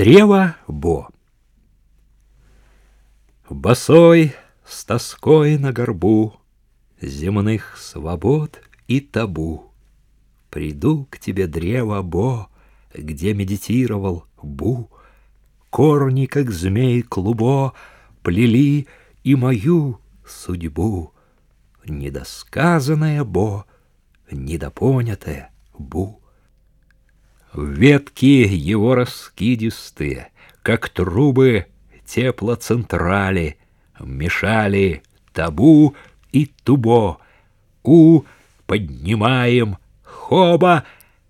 Древо Бо Босой с тоской на горбу Земных свобод и табу Приду к тебе, древо Бо, Где медитировал Бу. Корни, как змей клубо, Плели и мою судьбу. Недосказанное Бо, Недопонятое Бу. Ветки его раскидистые, как трубы теплоцентрали, мешали табу и тубо. У поднимаем хоба,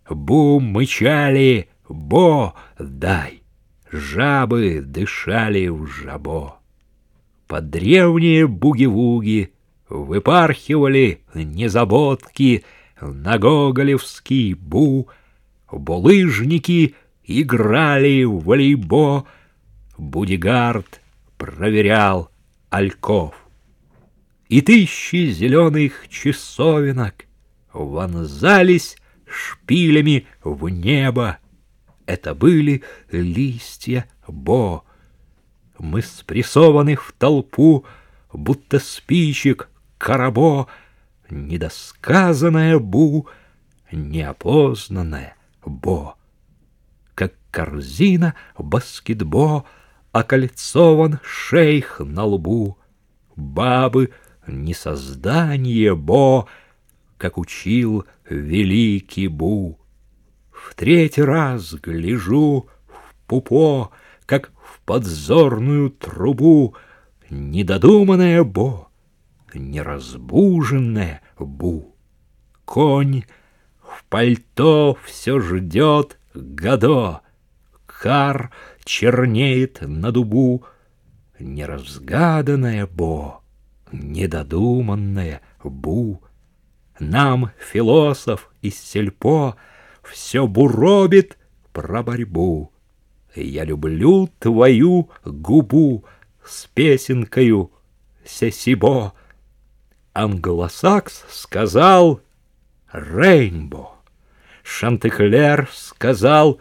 бу мычали, бо дай. Жабы дышали в жабо. Под древние буги-вуги выпархивали незаботки на гоголевский бу — булыжники играли в волейбо, Будигард проверял ольков. И тысячи зеленых часовинок вонзались шпилями в небо. Это были листья бо. Мы спрессованы в толпу, будто спичек карабо, недосказанное бу, неопознанное бо. Как корзина баскетбо окольцован шейх на лбу. Бабы не создание бо, как учил великий Бу. В третий раз гляжу в пупо, как в подзорную трубу, недодуманное бо, неразбуженное бу. Конь в пальто все ждет Годо. Кар чернеет на дубу. Неразгаданное Бо, недодуманное Бу. Нам, философ из сельпо, Все буробит про борьбу. Я люблю твою губу С песенкою сесибо. Англосакс сказал Рейнбо. Шантеклер сказал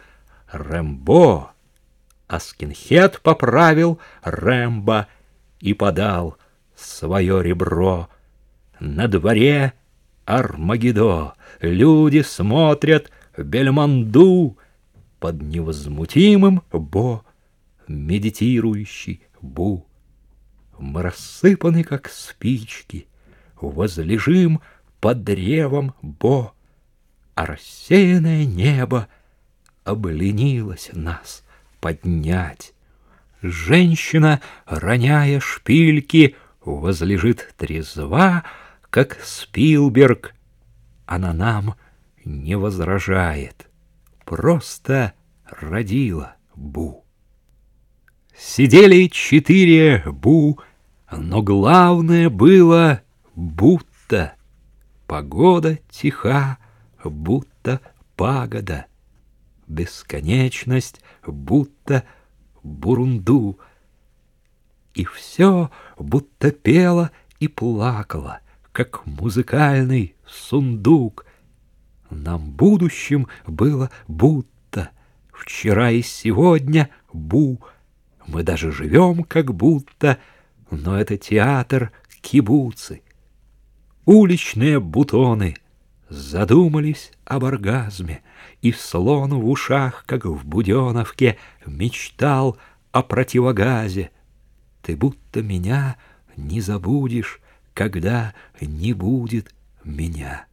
Рэмбо, а скинхед поправил Рэмбо и подал свое ребро. На дворе Армагедо люди смотрят Бельмонду под невозмутимым Бо, медитирующий Бу. Мы рассыпаны, как спички, возлежим под древом Бо, а рассеянное небо обленилось нас поднять. Женщина, роняя шпильки, возлежит трезва, как Спилберг. Она нам не возражает, просто родила Бу. Сидели четыре Бу, но главное было будто Погода тиха, будто пагода, Бесконечность, будто бурунду. И все будто пело и плакало, Как музыкальный сундук. Нам будущим было будто, Вчера и сегодня бу. Мы даже живем как будто, Но это театр кибуцы — Уличные бутоны задумались об оргазме, И слон в ушах, как в Буденовке, Мечтал о противогазе. Ты будто меня не забудешь, Когда не будет меня.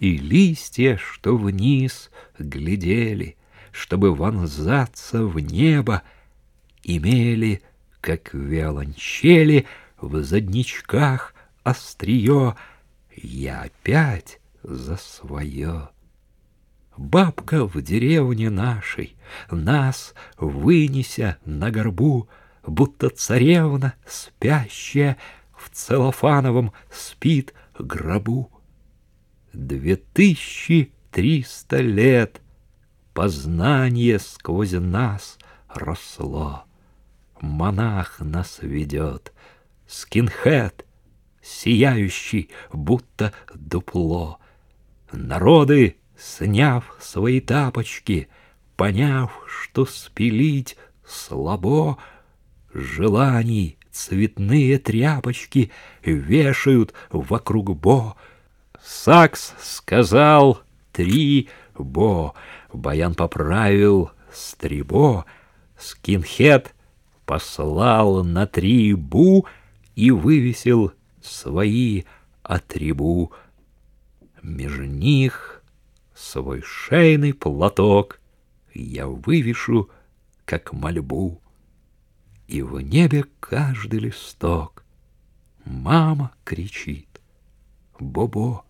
И листья, что вниз глядели, Чтобы вонзаться в небо, Имели, как виолончели, В задничках острие, я опять за свое. Бабка в деревне нашей, нас, вынеся на горбу, Будто царевна спящая в целлофановом спит гробу. Две тысячи триста лет познание сквозь нас росло. Монах нас ведет, скинхед сияющий, будто дупло. Народы, сняв свои тапочки, поняв, что спилить слабо, желаний цветные тряпочки вешают вокруг бо. Сакс сказал три бо, Баян поправил стрибо, скинхед послал на три бу и вывесил свои атрибу. Меж них свой шейный платок я вывешу, как мольбу. И в небе каждый листок Мама кричит, Бобо,